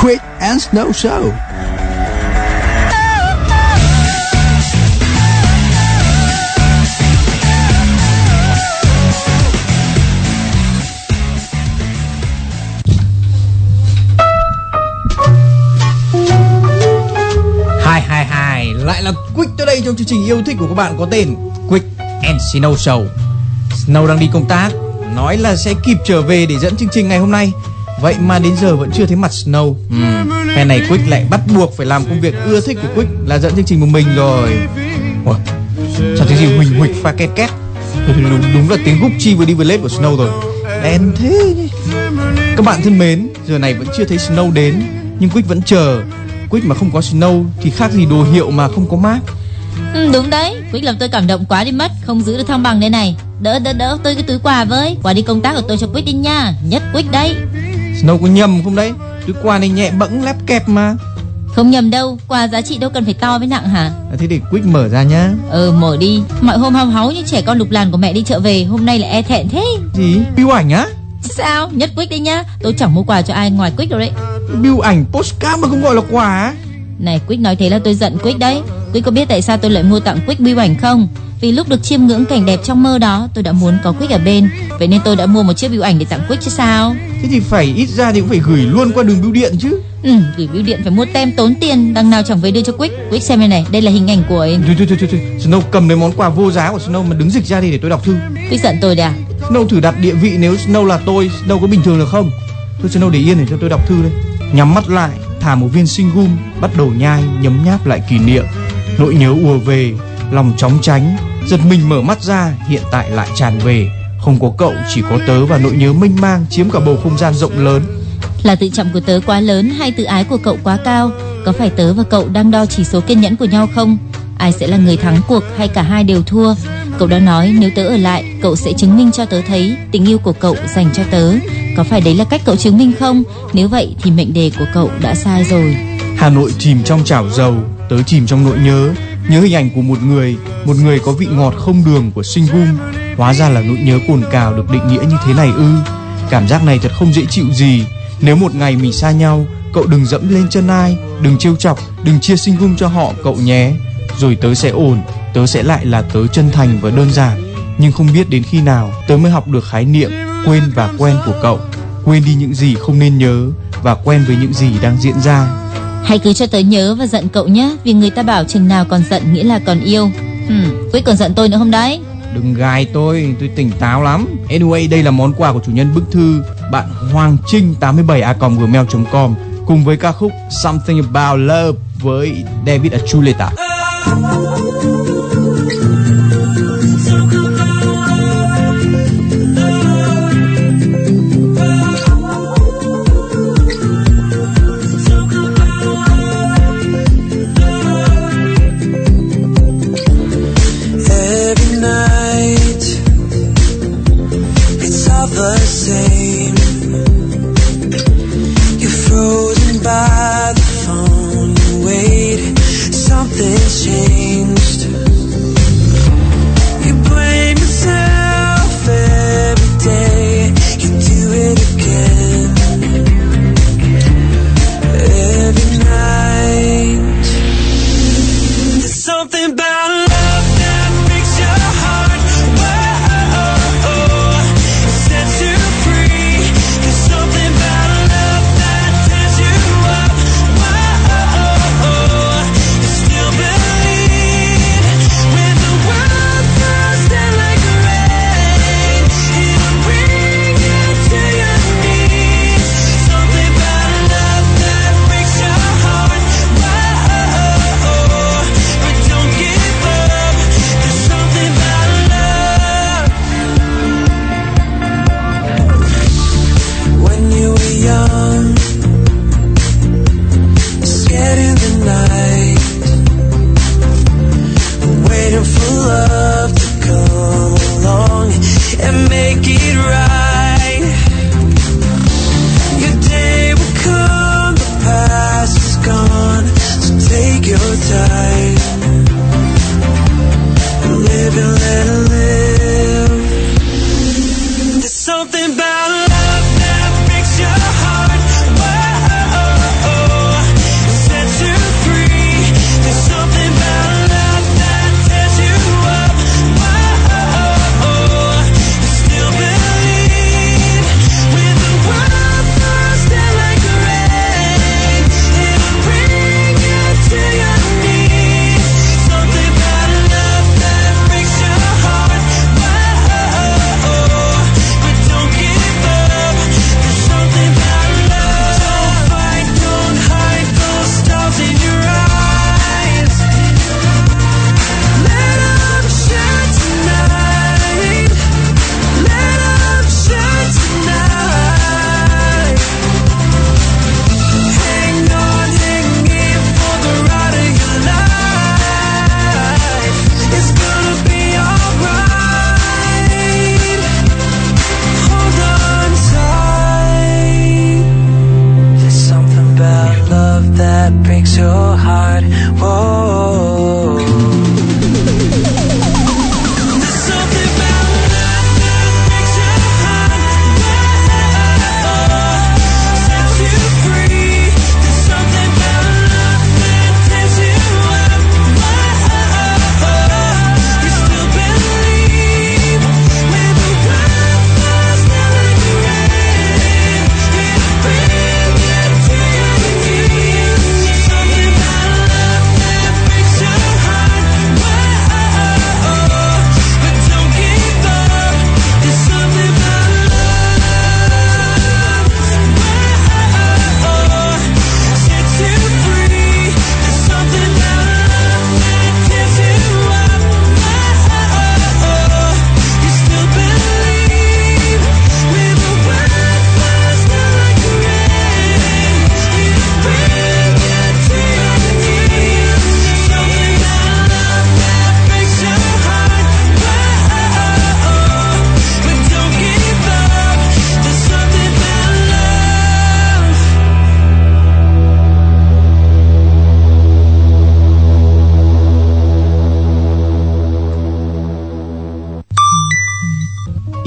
Quick and Snow Show. Hai hai hai lại là Quick tới đây trong chương trình yêu thích của các bạn có tên Quick and Snow Show. Snow đang đi công tác, nói là sẽ kịp trở về để dẫn chương trình ngày hôm nay. Vậy mà đến giờ vẫn chưa thấy mặt Snow. Uhm, phe này Quick lại bắt buộc phải làm công việc ưa thích của Quick là dẫn chương trình một mình rồi. Ủa, sao cái gì huỳnh huỳnh pha két két? Đúng, đúng là tiếng gúc chi vừa đi vừa lết của Snow rồi. Đen thế. nhỉ. Các bạn thân mến, giờ này vẫn chưa thấy Snow đến, nhưng Quick vẫn chờ. Quick mà không có Snow thì khác gì đồ hiệu mà không có mát. Ừ, đúng đấy Quyết làm tôi cảm động quá đi mất Không giữ được thăng bằng đây này Đỡ đỡ đỡ tôi cái túi quà với Quà đi công tác của tôi cho Quyết đi nha Nhất Quyết đấy Snow có nhầm không đấy? Túi quà này nhẹ bẫng lép kẹp mà. Không nhầm đâu Quà giá trị đâu cần phải to với nặng hả À, thế để Quick mở ra nhá. Ừ mở đi Mọi hôm hao háu như trẻ con lục làn của mẹ đi chợ về Hôm nay lại e thẹn thế Gì? Bill ảnh á? Sao Nhất Quyết đi nhá Tôi chẳng mua quà cho ai ngoài Quyết đâu đấy Bill ảnh postcard mà không gọi là quà? Này Quyết nói thế là tôi giận Quyết đấy Quyết có biết tại sao tôi lại mua tặng Quyết biêu ảnh không Vì lúc được chiêm ngưỡng cảnh đẹp trong mơ đó Tôi đã muốn có Quyết ở bên Vậy nên tôi đã mua một chiếc biêu ảnh để tặng Quyết chứ sao Thế thì phải ít ra thì cũng phải gửi luôn qua đường bưu điện chứ. Ừ, gửi bưu điện phải mua tem tốn tiền Đằng nào chẳng về đưa cho Quyết Quyết xem đây này Đây là hình ảnh của ấy Thôi thôi thôi thôi. Snow cầm lấy món quà vô giá của Snow mà đứng dịch ra đi để tôi đọc thư. Quyết giận tôi đấy à Snow thử đặt địa vị nếu Snow là tôi, Snow có bình thường được không? Thôi Snow để yên để cho tôi đọc thư đây. Nhắm mắt lại, thả một viên sinh gum, bắt đầu nhai, nhấm nháp lại kỷ niệm. Nỗi nhớ ùa về, lòng chóng tránh, giật mình mở mắt ra, hiện tại lại tràn về. Không có cậu, chỉ có tớ và nỗi nhớ mênh mang chiếm cả bầu không gian rộng lớn. Là tự trọng của tớ quá lớn hay tự ái của cậu quá cao Có phải tớ và cậu đang đo chỉ số kiên nhẫn của nhau không? Ai sẽ là người thắng cuộc hay cả hai đều thua? Cậu đã nói nếu tớ ở lại Cậu sẽ chứng minh cho tớ thấy Tình yêu của cậu dành cho tớ. Có phải đấy là cách cậu chứng minh không? Nếu vậy thì mệnh đề của cậu đã sai rồi. Hà Nội chìm trong chảo dầu, tớ chìm trong nỗi nhớ, nhớ hình ảnh của một người, một người có vị ngọt không đường của sinh gum. Hóa ra là nỗi nhớ cồn cào được định nghĩa như thế này ư? Cảm giác này thật không dễ chịu gì. Nếu một ngày mình xa nhau, cậu đừng dẫm lên chân ai, đừng trêu chọc, đừng chia sinh gum cho họ cậu nhé. Rồi tớ sẽ ổn, tớ sẽ lại là tớ chân thành và đơn giản. Nhưng không biết đến khi nào tớ mới học được khái niệm quên và quen của cậu. Quên đi những gì không nên nhớ và quen với những gì đang diễn ra. Hãy cứ cho tớ nhớ và giận cậu nhé Vì người ta bảo chừng nào còn giận nghĩa là còn yêu ừ, Quyết còn giận tôi nữa không đấy Đừng gài tôi, tôi tỉnh táo lắm. Anyway, đây là món quà của chủ nhân bức thư bạn Hoàng Trinh 87a@gmail.com cùng với ca khúc Something About Love với David Archuleta.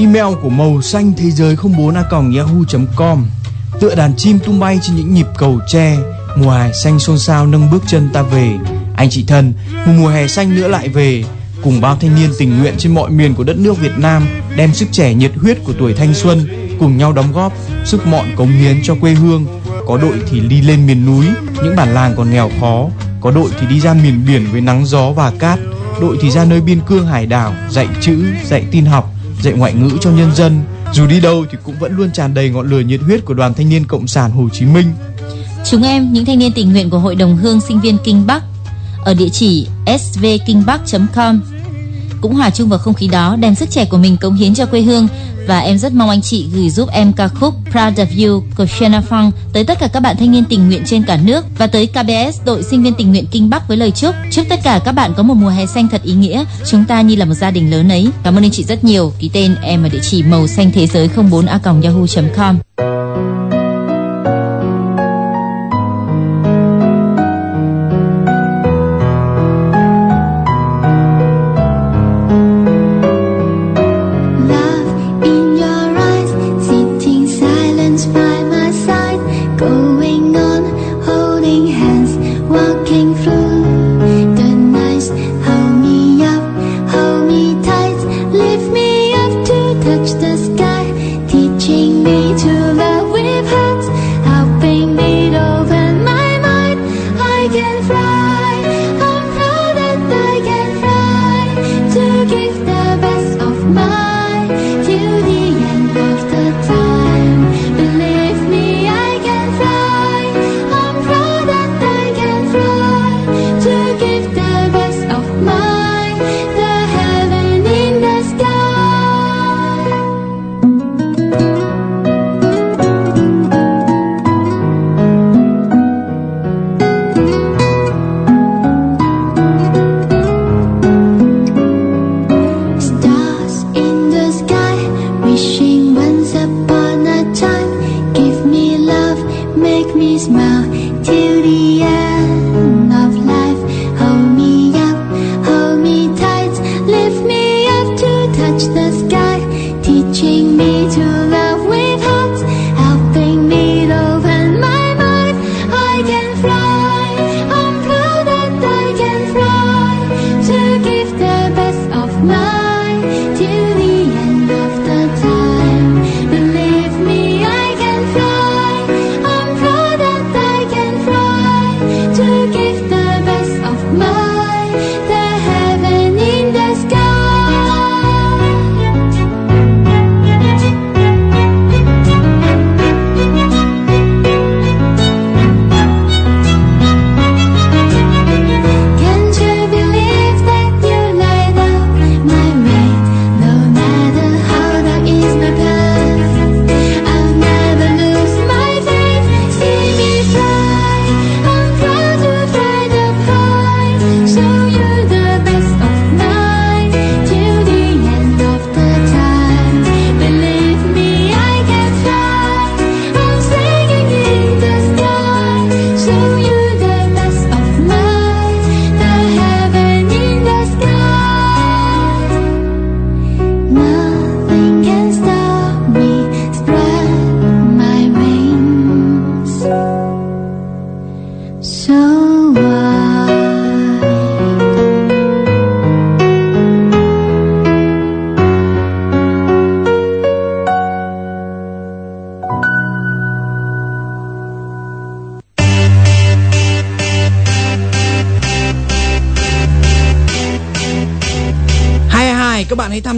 Email của màu xanh thế giới 04 a yahoo.com Tựa đàn chim tung bay trên những nhịp cầu tre. Mùa hè xanh xôn xao nâng bước chân ta về. Anh chị thân, một mùa hè xanh nữa lại về. Cùng bao thanh niên tình nguyện trên mọi miền của đất nước Việt Nam Đem sức trẻ nhiệt huyết của tuổi thanh xuân Cùng nhau đóng góp sức mọn cống hiến cho quê hương. Có đội thì đi lên miền núi, những bản làng còn nghèo khó. Có đội thì đi ra miền biển với nắng gió và cát. Đội thì ra nơi biên cương hải đảo Dạy chữ, dạy tin học dạy ngoại ngữ cho nhân dân. Dù đi đâu thì cũng vẫn luôn tràn đầy ngọn lửa nhiệt huyết của Đoàn Thanh niên Cộng sản Hồ Chí Minh. Chúng em, những thanh niên tình nguyện của Hội đồng Hương Sinh viên Kinh Bắc ở địa chỉ svkingbak.com cũng hòa chung vào không khí đó, đem sức trẻ của mình cống hiến cho quê hương và em rất mong anh chị gửi giúp em ca khúc Proud of You của Shana Fong tới tất cả các bạn thanh niên tình nguyện trên cả nước và tới KBS đội sinh viên tình nguyện Kinh Bắc với lời chúc chúc tất cả các bạn có một mùa hè xanh thật ý nghĩa, chúng ta như là một gia đình lớn ấy. Cảm ơn anh chị rất nhiều. Ký tên em ở địa chỉ màu xanh thế giới 04 a yahoo.com.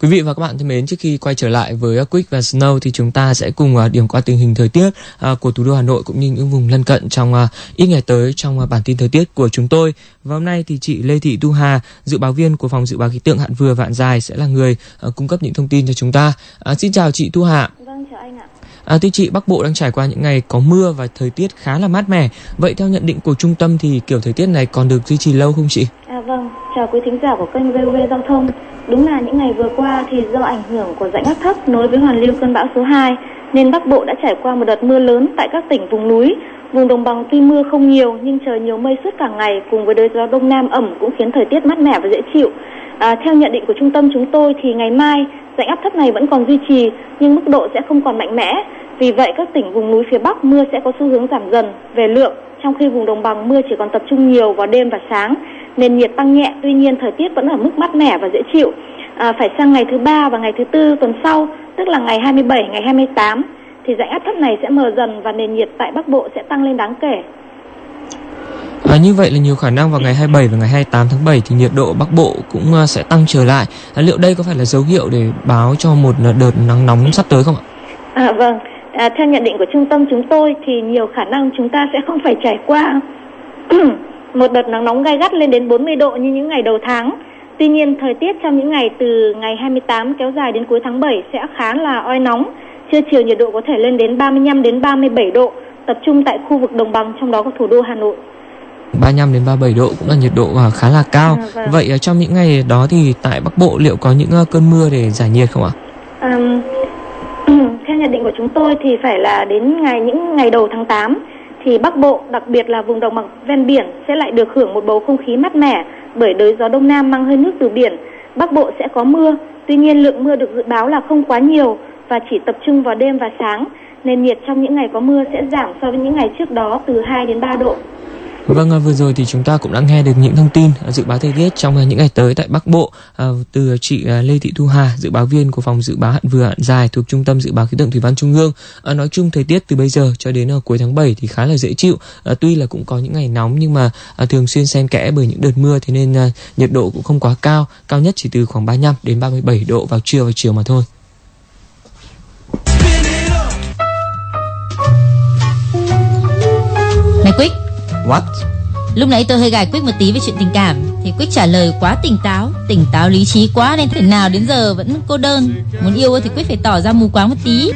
Quý vị và các bạn thân mến, trước khi quay trở lại với uh, Quick và Snow thì chúng ta sẽ cùng uh, điểm qua tình hình thời tiết uh, của thủ đô Hà Nội cũng như những vùng lân cận trong ít ngày tới trong bản tin thời tiết của chúng tôi. Và hôm nay thì chị Lê Thị Tu Hà, dự báo viên của phòng dự báo khí tượng hạn vừa vạn dài sẽ là người cung cấp những thông tin cho chúng ta. Xin chào chị Tu Hà. Vâng, chào anh ạ. À, thưa chị, Bắc Bộ đang trải qua những ngày có mưa và thời tiết khá là mát mẻ. Vậy theo nhận định của trung tâm thì kiểu thời tiết này còn được duy trì lâu không chị? À, vâng, chào quý thính giả của kênh VOV Giao thông. Đúng là những ngày vừa qua thì do ảnh hưởng của rãnh áp thấp nối với hoàn lưu cơn bão số 2 nên Bắc Bộ đã trải qua một đợt mưa lớn tại các tỉnh vùng núi. Vùng đồng bằng tuy mưa không nhiều nhưng trời nhiều mây suốt cả ngày cùng với đới gió đông nam ẩm cũng khiến thời tiết mát mẻ và dễ chịu. À, theo nhận định của trung tâm chúng tôi thì ngày mai rãnh áp thấp này vẫn còn duy trì nhưng mức độ sẽ không còn mạnh mẽ. Vì vậy các tỉnh vùng núi phía Bắc mưa sẽ có xu hướng giảm dần về lượng trong khi vùng đồng bằng mưa chỉ còn tập trung nhiều vào đêm và sáng nền nhiệt tăng nhẹ tuy nhiên thời tiết vẫn ở mức mát mẻ và dễ chịu à, phải sang ngày thứ ba và ngày thứ tư tuần sau tức là ngày 27 ngày 28 thì dãy áp thấp này sẽ mờ dần và nền nhiệt tại Bắc Bộ sẽ tăng lên đáng kể À, như vậy là nhiều khả năng vào ngày 27 và ngày 28 tháng 7 thì nhiệt độ Bắc Bộ cũng à, sẽ tăng trở lại. À, liệu đây có phải là dấu hiệu để báo cho một à, đợt nắng nóng sắp tới không ạ? À, vâng, à, theo nhận định của trung tâm chúng tôi thì nhiều khả năng chúng ta sẽ không phải trải qua một đợt nắng nóng gai gắt lên đến 40 độ như những ngày đầu tháng. Tuy nhiên, thời tiết trong những ngày từ ngày 28 kéo dài đến cuối tháng 7 sẽ khá là oi nóng. Trưa chiều nhiệt độ có thể lên đến 35 đến 37 độ, tập trung tại khu vực đồng bằng trong đó có thủ đô Hà Nội. 35 đến 37 độ cũng là nhiệt độ à, khá là cao. À, vâng. Vậy à, trong những ngày đó thì tại Bắc Bộ liệu có những à, cơn mưa để giải nhiệt không ạ? Ừm, theo nhận định của chúng tôi thì phải là đến ngày những ngày đầu tháng 8 thì Bắc Bộ, đặc biệt là vùng đồng bằng ven biển sẽ lại được hưởng một bầu không khí mát mẻ bởi đới gió đông nam mang hơi nước từ biển. Bắc Bộ sẽ có mưa, tuy nhiên lượng mưa được dự báo là không quá nhiều và chỉ tập trung vào đêm và sáng. Nền nhiệt trong những ngày có mưa sẽ giảm so với những ngày trước đó từ 2 đến 3 độ. Vâng, à, vừa rồi thì chúng ta cũng đã nghe được những thông tin à, dự báo thời tiết trong à, những ngày tới tại Bắc Bộ từ chị Lê Thị Thu Hà, dự báo viên của phòng dự báo hạn vừa hạn dài thuộc Trung tâm Dự báo Khí tượng Thủy văn Trung ương. Nói chung thời tiết từ bây giờ cho đến cuối tháng 7 thì khá là dễ chịu. Tuy là cũng có những ngày nóng nhưng mà thường xuyên xen kẽ bởi những đợt mưa thế nên nhiệt độ cũng không quá cao, cao nhất chỉ từ khoảng 35 đến 37 độ vào trưa và chiều mà thôi. Này Quýt What? lúc nãy tôi hơi gài Quick một tí về chuyện tình cảm thì Quick trả lời quá tỉnh táo, tỉnh táo lý trí quá nên thể nào đến giờ vẫn cô đơn. Muốn yêu thì Quick phải tỏ ra mù quáng một tí.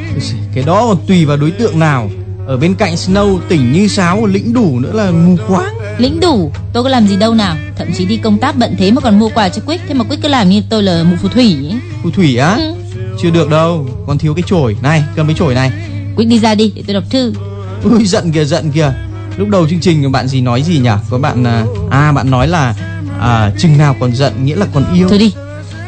Cái đó còn tùy vào đối tượng nào. Ở bên cạnh Snow tỉnh như sáo lĩnh đủ nữa là mù quáng. Lĩnh đủ, tôi có làm gì đâu nào. Thậm chí đi công tác bận thế mà còn mua quà cho Quick, thế mà Quick cứ làm như tôi là mụ phù thủy. ấy. Phù thủy á? Ừ. Chưa được đâu, còn thiếu cái chổi. Này, cầm cái chổi này. Quick đi ra đi để tôi đọc thư. Ui giận kìa giận kìa Lúc đầu chương trình bạn gì nói gì nhỉ Có bạn à, à bạn nói là à, Chừng nào còn giận nghĩa là còn yêu Thôi đi.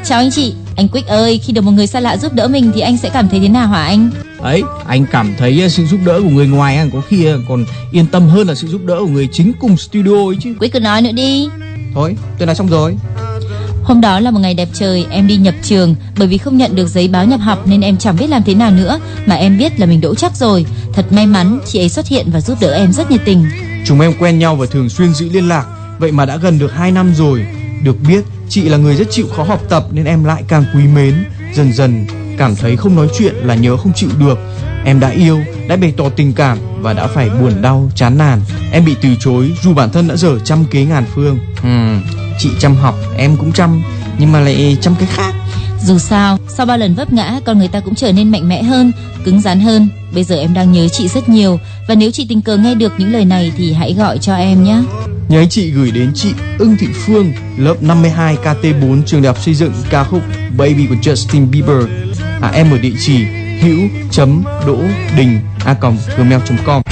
Chào anh chị, anh Quick ơi, khi được một người xa lạ giúp đỡ mình thì anh sẽ cảm thấy thế nào hả anh? ấy anh cảm thấy à, sự giúp đỡ của người ngoài có khi à, còn yên tâm hơn là sự giúp đỡ của người chính cùng studio ấy chứ Quick cứ nói nữa đi. thôi tôi nói xong rồi Hôm đó là một ngày đẹp trời, em đi nhập trường. Bởi vì không nhận được giấy báo nhập học nên em chẳng biết làm thế nào nữa, mà em biết là mình đỗ chắc rồi. Thật may mắn, chị ấy xuất hiện và giúp đỡ em rất nhiệt tình. chúng em quen nhau và thường xuyên giữ liên lạc. Vậy mà đã gần được 2 năm rồi. Được biết chị là người rất chịu khó học tập nên em lại càng quý mến. Dần dần cảm thấy không nói chuyện là nhớ không chịu được. Em đã yêu đã bày tỏ tình cảm và đã phải buồn đau chán nản. Em bị từ chối dù bản thân đã dở trăm kế ngàn phương. Ừm, chị chăm học em cũng chăm nhưng mà lại chăm cái khác Dù sao, sau ba lần vấp ngã, con người ta cũng trở nên mạnh mẽ hơn, cứng rắn hơn. Bây giờ em đang nhớ chị rất nhiều và nếu chị tình cờ nghe được những lời này thì hãy gọi cho em nhé. Nhớ chị gửi đến chị Ưng Thị Phương, lớp 52 KT4 trường đại học xây dựng ca khúc Baby của Justin Bieber. À, em ở địa chỉ hữu chấm đỗ đình a gmail.com Oh,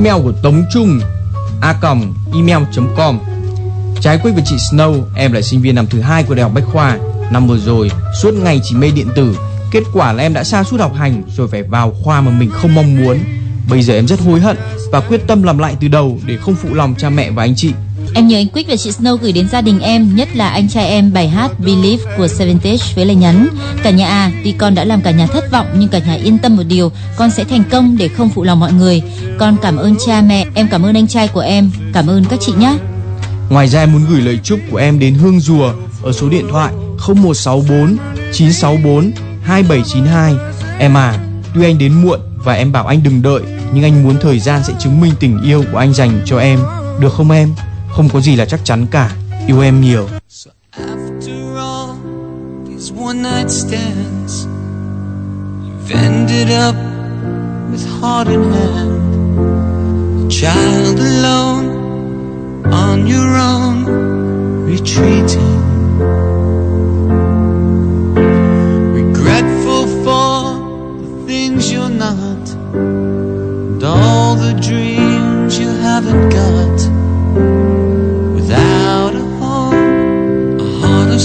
Email của Tống Trung a email.com Trái quyết với chị Snow, em là sinh viên năm thứ hai của Đại học Bách Khoa. Năm vừa rồi, suốt ngày chỉ mê điện tử. Kết quả là em đã sa sút học hành rồi phải vào khoa mà mình không mong muốn. Bây giờ em rất hối hận và quyết tâm làm lại từ đầu để không phụ lòng cha mẹ và anh chị. Em nhờ anh Quick và chị Snow gửi đến gia đình em, nhất là anh trai em bài hát Believe của Seventage với lời nhắn Cả nhà à, tuy con đã làm cả nhà thất vọng nhưng cả nhà yên tâm một điều, con sẽ thành công để không phụ lòng mọi người. Con cảm ơn cha mẹ, em cảm ơn anh trai của em, cảm ơn các chị nhé. Ngoài ra em muốn gửi lời chúc của em đến Hương Rùa ở số điện thoại 0164 964 2792. Em à, tuy anh đến muộn và em bảo anh đừng đợi, nhưng anh muốn thời gian sẽ chứng minh tình yêu của anh dành cho em. Được không em? Không có gì là chắc chắn cả. Yêu em nhiều. After all these one night stands, you've ended up with heart in hand, a child alone on your own, retreating. Regretful for the things you're not, and all the dreams you haven't got. Without a home, a heart of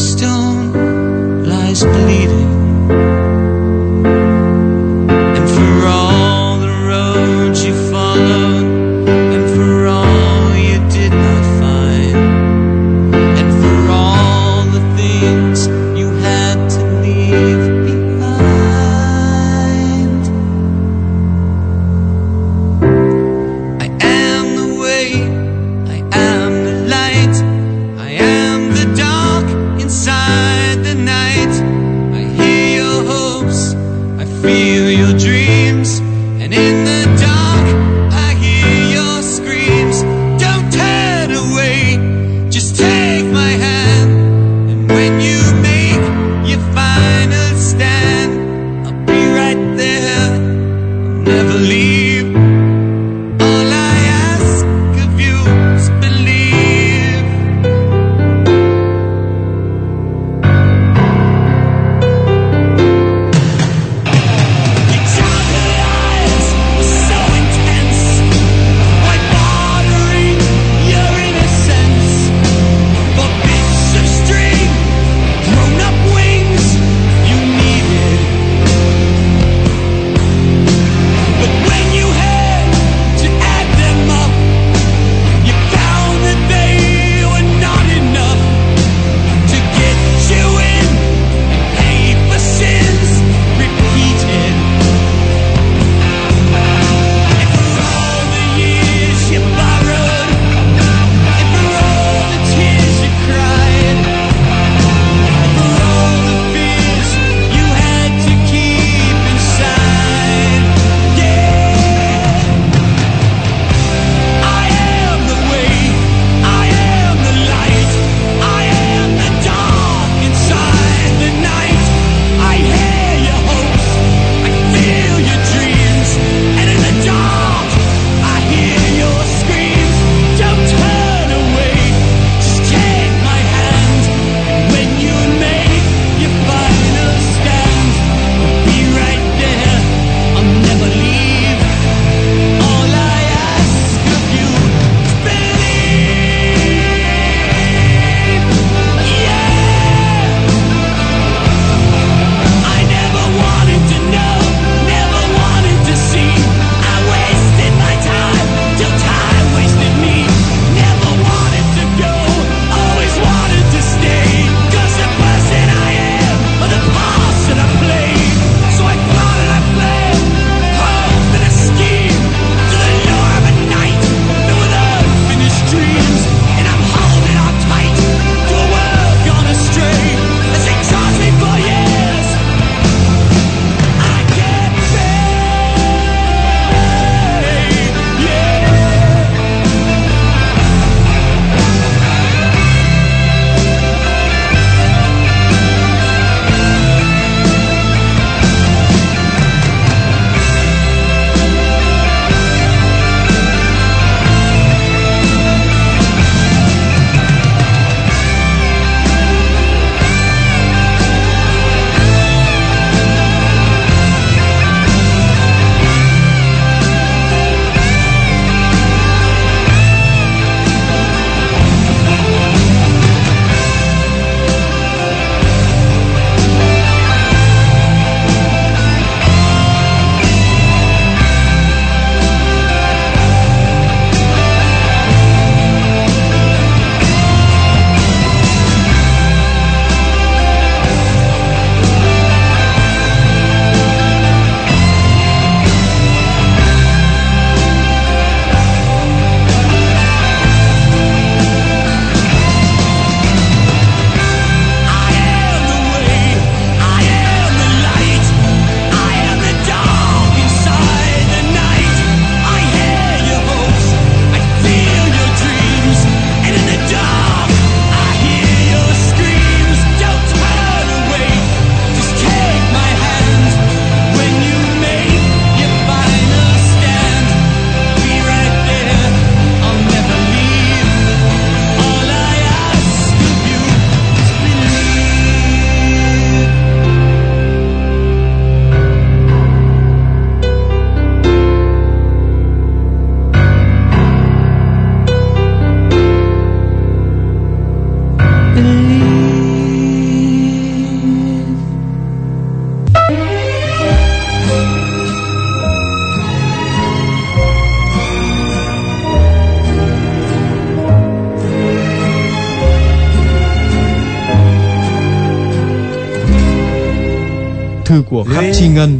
của khắc chi ngân.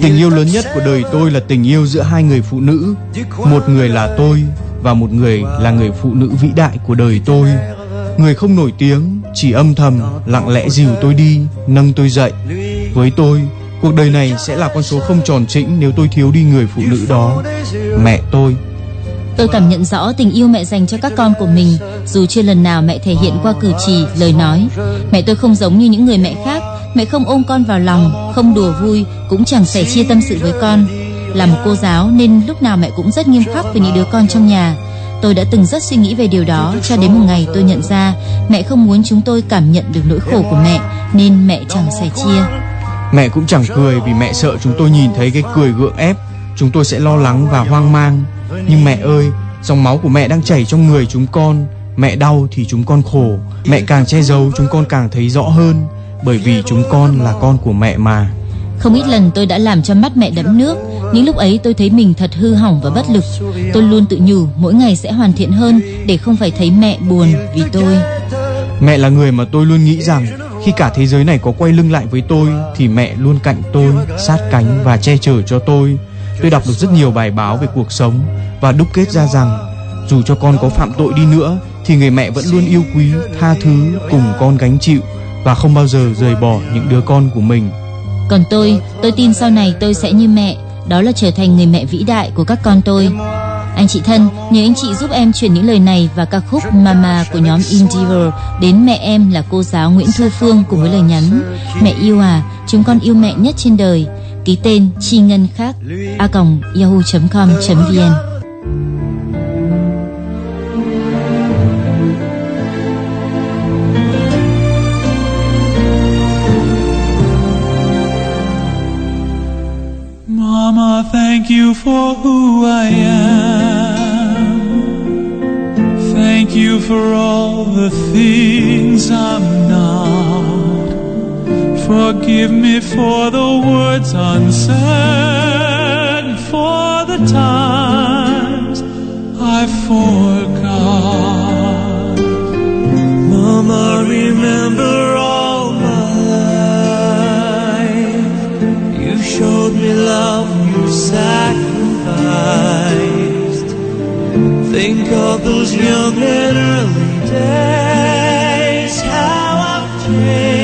Tình yêu lớn nhất của đời tôi là tình yêu giữa hai người phụ nữ. Một người là tôi và một người là người phụ nữ vĩ đại của đời tôi. Người không nổi tiếng chỉ âm thầm lặng lẽ dìu tôi đi nâng tôi dậy. Với tôi cuộc đời này sẽ là con số không tròn trĩnh nếu tôi thiếu đi người phụ nữ đó. mẹ tôi. Tôi cảm nhận rõ tình yêu mẹ dành cho các con của mình. Dù chưa lần nào mẹ thể hiện qua cử chỉ lời nói mẹ tôi không giống như những người mẹ khác mẹ không ôm con vào lòng, không đùa vui, cũng chẳng sẻ chia tâm sự với con. Là một cô giáo nên lúc nào mẹ cũng rất nghiêm khắc với những đứa con trong nhà. Tôi đã từng rất suy nghĩ về điều đó cho đến một ngày tôi nhận ra mẹ không muốn chúng tôi cảm nhận được nỗi khổ của mẹ nên mẹ chẳng sẻ chia. Mẹ cũng chẳng cười vì mẹ sợ chúng tôi nhìn thấy cái cười gượng ép, chúng tôi sẽ lo lắng và hoang mang. Nhưng mẹ ơi, dòng máu của mẹ đang chảy trong người chúng con. Mẹ đau thì chúng con khổ, mẹ càng che giấu chúng con càng thấy rõ hơn, bởi vì chúng con là con của mẹ mà. Không ít lần tôi đã làm cho mắt mẹ đẫm nước Những lúc ấy tôi thấy mình thật hư hỏng và bất lực Tôi luôn tự nhủ mỗi ngày sẽ hoàn thiện hơn Để không phải thấy mẹ buồn vì tôi Mẹ là người mà tôi luôn nghĩ rằng khi cả thế giới này có quay lưng lại với tôi thì mẹ luôn cạnh tôi, sát cánh và che chở cho tôi. Tôi đọc được rất nhiều bài báo về cuộc sống và đúc kết ra rằng dù cho con có phạm tội đi nữa thì người mẹ vẫn luôn yêu quý, tha thứ cùng con gánh chịu và không bao giờ rời bỏ những đứa con của mình. Còn tôi, tôi tin sau này tôi sẽ như mẹ Đó là trở thành người mẹ vĩ đại của các con tôi. Anh chị thân, nhờ anh chị giúp em chuyển những lời này và ca khúc Mama của nhóm Endeavor đến mẹ em là cô giáo Nguyễn Thu Phương cùng với lời nhắn Mẹ yêu à, chúng con yêu mẹ nhất trên đời. Ký tên Chi Ngân Khác a còng yahoo.com.vn thank you for who I am. Thank you for all the things I'm not. Forgive me for the words unsaid, for the times I forgot. Mama, remember showed me love, you sacrificed. Think of those young and early days, how I've changed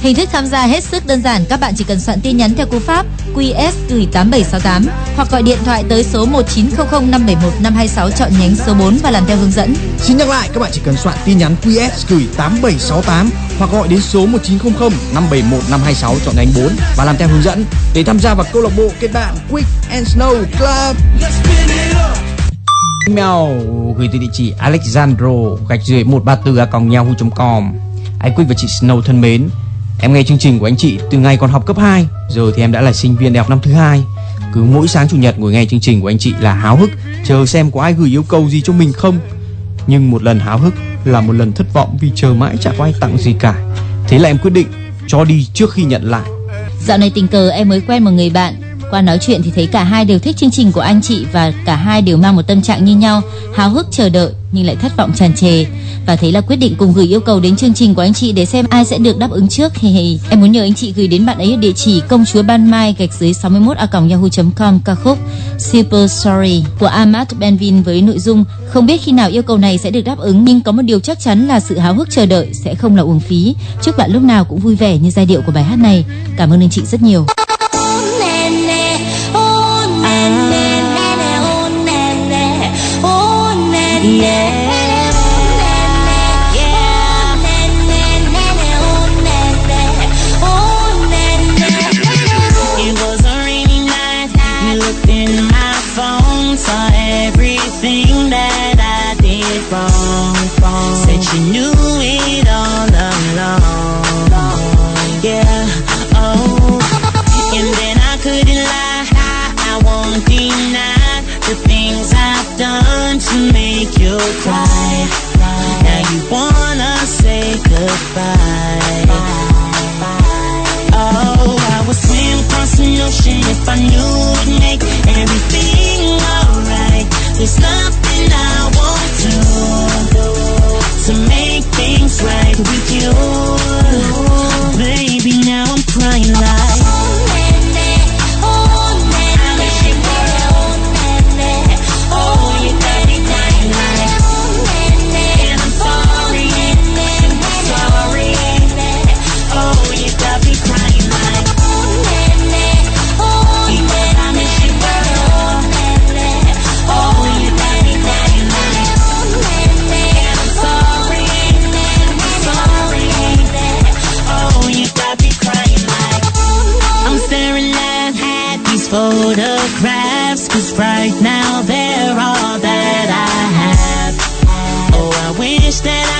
Hình thức tham gia hết sức đơn giản, các bạn chỉ cần soạn tin nhắn theo cú pháp QS gửi 8768 hoặc gọi điện thoại tới số 1900 571 526 chọn nhánh số 4 và làm theo hướng dẫn. Xin nhắc lại, các bạn chỉ cần soạn tin nhắn QS gửi 8768 hoặc gọi đến số 1900 571 526 chọn nhánh 4 và làm theo hướng dẫn để tham gia vào câu lạc bộ kết bạn Quick and Snow Club. Email gửi từ địa chỉ alexandro gạch dưới 134 a còng yahoo.com Anh Quick và chị Snow thân mến, em nghe chương trình của anh chị từ ngày còn học cấp 2, giờ thì em đã là sinh viên đại học năm thứ hai. Cứ mỗi sáng chủ nhật ngồi nghe chương trình của anh chị là háo hức, chờ xem có ai gửi yêu cầu gì cho mình không. Nhưng một lần háo hức là một lần thất vọng vì chờ mãi chả có ai tặng gì cả. Thế là em quyết định cho đi trước khi nhận lại. Dạo này tình cờ em mới quen một người bạn qua nói chuyện thì thấy cả hai đều thích chương trình của anh chị Và cả hai đều mang một tâm trạng như nhau, Háo hức chờ đợi nhưng lại thất vọng tràn trề. Và thế là quyết định cùng gửi yêu cầu đến chương trình của anh chị Để xem ai sẽ được đáp ứng trước. Hề hề. Em muốn nhờ anh chị gửi đến bạn ấy địa chỉ công chúa ban mai gạch dưới 61 a yahoo.com ca khúc Super Sorry của Ahmad Benvin với nội dung Không biết khi nào yêu cầu này sẽ được đáp ứng, Nhưng có một điều chắc chắn là sự háo hức chờ đợi sẽ không là uổng phí. Chúc bạn lúc nào cũng vui vẻ như giai điệu của bài hát này. Cảm ơn anh chị rất nhiều. It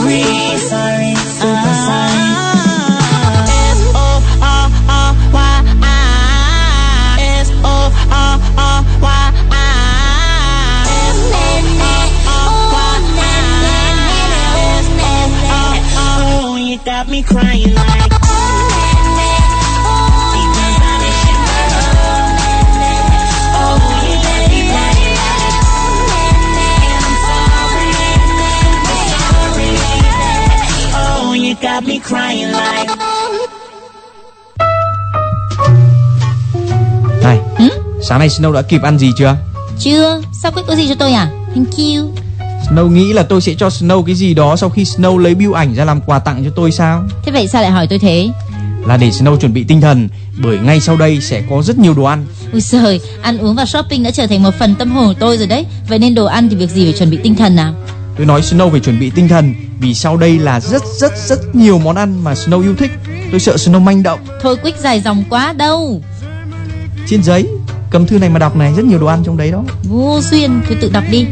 sorry. Sorry, sorry. Oh, you got me crying like. got me crying like Này ừ? Sáng nay Snow đã kịp ăn gì chưa Chưa Sao quyết có gì cho tôi à Thank you Snow nghĩ là tôi sẽ cho Snow cái gì đó sau khi Snow lấy bill ảnh ra làm quà tặng cho tôi sao? Thế vậy sao lại hỏi tôi thế? Là để Snow chuẩn bị tinh thần, bởi ngay sau đây sẽ có rất nhiều đồ ăn. Ui giời, ăn uống và shopping đã trở thành một phần tâm hồn của tôi rồi đấy. Vậy nên đồ ăn thì việc gì phải chuẩn bị tinh thần nào? Tôi nói Snow phải chuẩn bị tinh thần vì sau đây là rất rất rất nhiều món ăn mà Snow yêu thích. Tôi sợ Snow manh động. Thôi Quick dài dòng quá đâu. Trên giấy, cầm thư này mà đọc này rất nhiều đồ ăn trong đấy đó. Vô duyên, thôi tự đọc đi.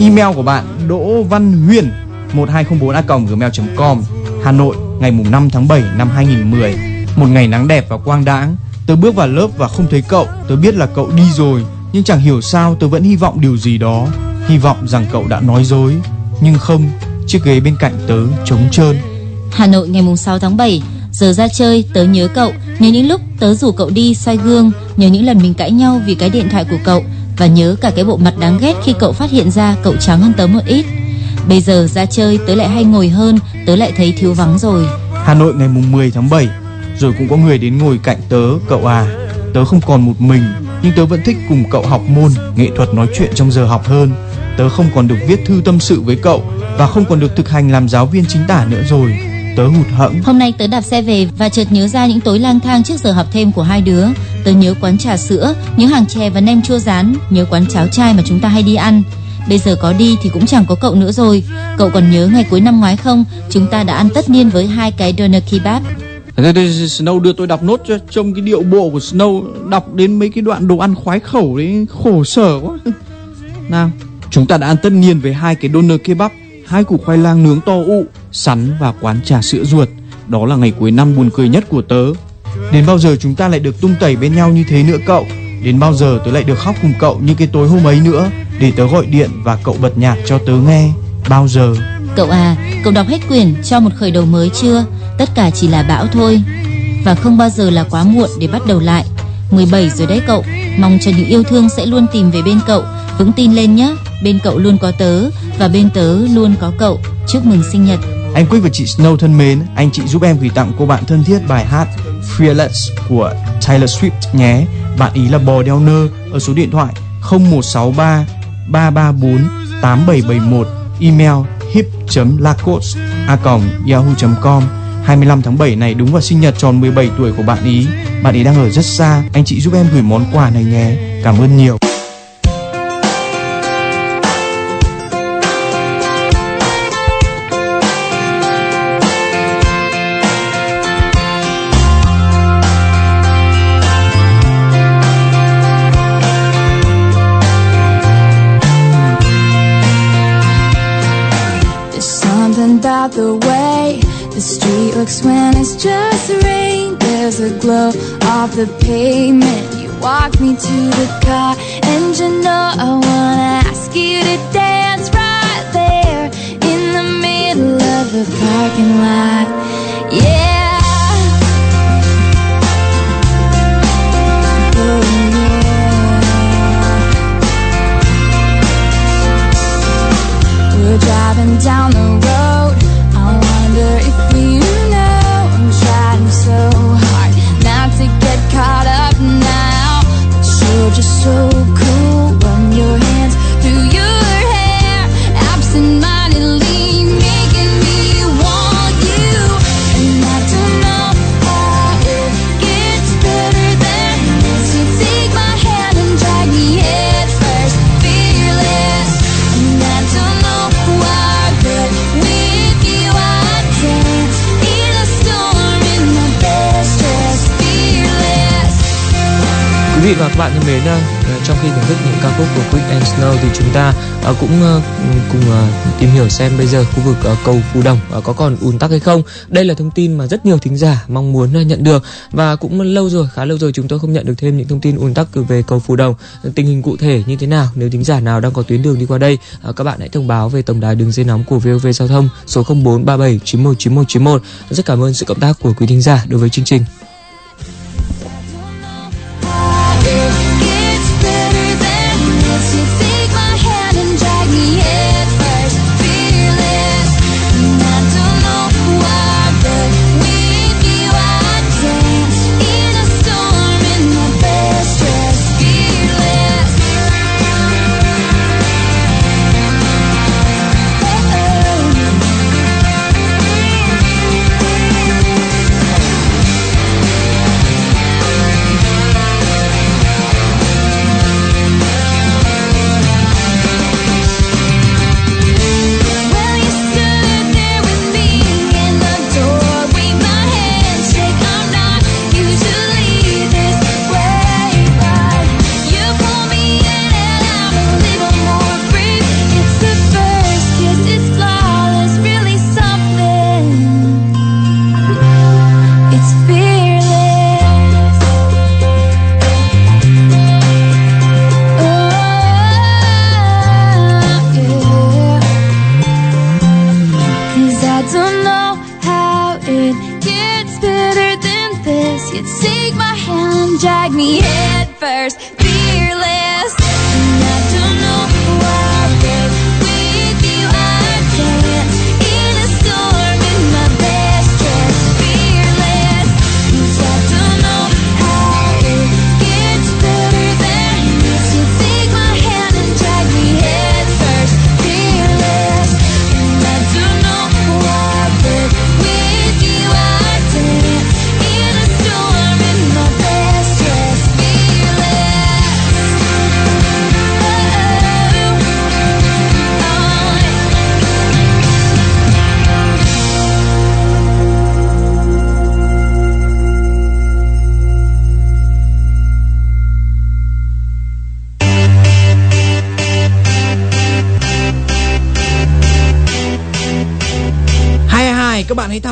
Email của bạn Đỗ Văn Huyền 1204a.gmail.com Hà Nội ngày mùng 5 tháng 7 năm 2010 Một ngày nắng đẹp và quang đãng Tớ bước vào lớp và không thấy cậu Tớ biết là cậu đi rồi Nhưng chẳng hiểu sao tớ vẫn hy vọng điều gì đó Hy vọng rằng cậu đã nói dối. Nhưng không Chiếc ghế bên cạnh tớ trống trơn. Hà Nội ngày mùng 6 tháng 7 Giờ ra chơi tớ nhớ cậu. Nhớ những lúc tớ rủ cậu đi soi gương Nhớ những lần mình cãi nhau vì cái điện thoại của cậu Và nhớ cả cái bộ mặt đáng ghét khi cậu phát hiện ra cậu trắng hơn tớ một ít. Bây giờ ra chơi tớ lại hay ngồi hơn Tớ lại thấy thiếu vắng rồi. Hà Nội ngày mùng 10 tháng 7 Rồi cũng có người đến ngồi cạnh tớ Cậu à. Tớ không còn một mình Nhưng tớ vẫn thích cùng cậu học môn Nghệ thuật nói chuyện trong giờ học hơn Tớ không còn được viết thư tâm sự với cậu Và không còn được thực hành làm giáo viên chính tả nữa rồi. Tớ hụt hẫng. Hôm nay tớ đạp xe về và chợt nhớ ra những tối lang thang trước giờ học thêm của hai đứa. Tớ nhớ quán trà sữa, nhớ hàng chè và nem chua rán Nhớ quán cháo chai mà chúng ta hay đi ăn. Bây giờ có đi thì cũng chẳng có cậu nữa rồi. Cậu còn nhớ ngày cuối năm ngoái không? Chúng ta đã ăn tất niên với hai cái doner kebab. Snow đưa tôi đọc nốt cho Trông cái điệu bộ của Snow Đọc đến mấy cái đoạn đồ ăn khoái khẩu đấy Khổ sở quá. Nào Chúng ta đã ăn tất niên với hai cái doner kebab Hai củ khoai lang nướng to ụ Sắn và quán trà sữa ruột. Đó là ngày cuối năm buồn cười nhất của tớ. Đến bao giờ chúng ta lại được tung tẩy bên nhau như thế nữa cậu? Đến bao giờ tớ lại được khóc cùng cậu như cái tối hôm ấy nữa? Để tớ gọi điện và cậu bật nhạc cho tớ nghe. Bao giờ? Cậu à, cậu đọc hết quyển cho một khởi đầu mới chưa? Tất cả chỉ là bão thôi. Và không bao giờ là quá muộn để bắt đầu lại. 17 rồi đấy cậu. Mong cho những yêu thương sẽ luôn tìm về bên cậu. Vững tin lên nhé Bên cậu luôn có tớ Và bên tớ luôn có cậu Chúc mừng sinh nhật Anh Quick và chị Snow thân mến, anh chị giúp em gửi tặng cô bạn thân thiết bài hát Fearless của Taylor Swift nhé. Bạn ý là bò đeo nơ ở số điện thoại 0163 334 8771 email hip.lacos a yahoo.com 25 tháng 7 này đúng vào sinh nhật tròn 17 tuổi của bạn ý. Bạn ý đang ở rất xa, anh chị giúp em gửi món quà này nhé. Cảm ơn nhiều. Looks when it's just rain. There's a glow off the pavement. You walk me to the car, and you know I wanna ask you to dance right there in the middle of the parking lot. Yeah. So vị và các bạn thân mến, ờ, trong khi thưởng thức những ca khúc của Quick and Snow thì chúng ta ờ, cũng ờ, cùng tìm hiểu xem bây giờ khu vực cầu Phú Đồng có còn ùn tắc hay không. Đây là thông tin mà rất nhiều thính giả mong muốn nhận được và cũng lâu rồi, khá lâu rồi chúng tôi không nhận được thêm những thông tin ùn tắc về cầu Phú Đồng. Tình hình cụ thể như thế nào? Nếu thính giả nào đang có tuyến đường đi qua đây, các bạn hãy thông báo về tổng đài đường dây nóng của VOV Giao thông số 0437 91 91 91. Rất cảm ơn sự cộng tác của quý thính giả đối với chương trình.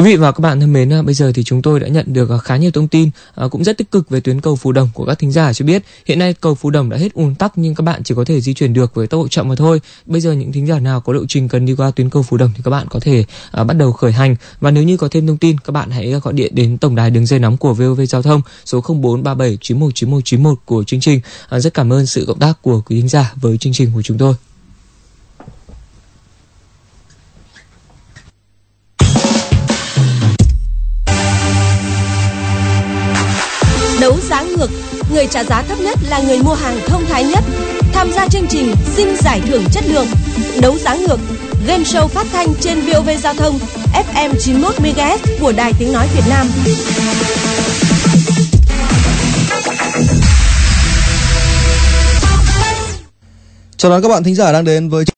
Quý vị và các bạn thân mến, à, bây giờ thì chúng tôi đã nhận được à, khá nhiều thông tin à, cũng rất tích cực về tuyến cầu Phú Đồng của các thính giả cho biết. Hiện nay cầu Phú Đồng đã hết ùn tắc nhưng các bạn chỉ có thể di chuyển được với tốc độ chậm mà thôi. Bây giờ những thính giả nào có lộ trình cần đi qua tuyến cầu Phú Đồng thì các bạn có thể bắt đầu khởi hành và nếu như có thêm thông tin các bạn hãy gọi điện đến tổng đài đường dây nóng của VOV Giao thông số 0437 91 91 91 của chương trình. Rất cảm ơn sự cộng tác của quý thính giả với chương trình của chúng tôi. Cược, người trả giá thấp nhất là người mua hàng thông thái nhất. Tham gia chương trình xin giải thưởng chất lượng. Đấu giá ngược, game show phát thanh trên VOV Giao thông FM 91 MHz của Đài Tiếng nói Việt Nam. Chào đón các bạn thính giả đang đến với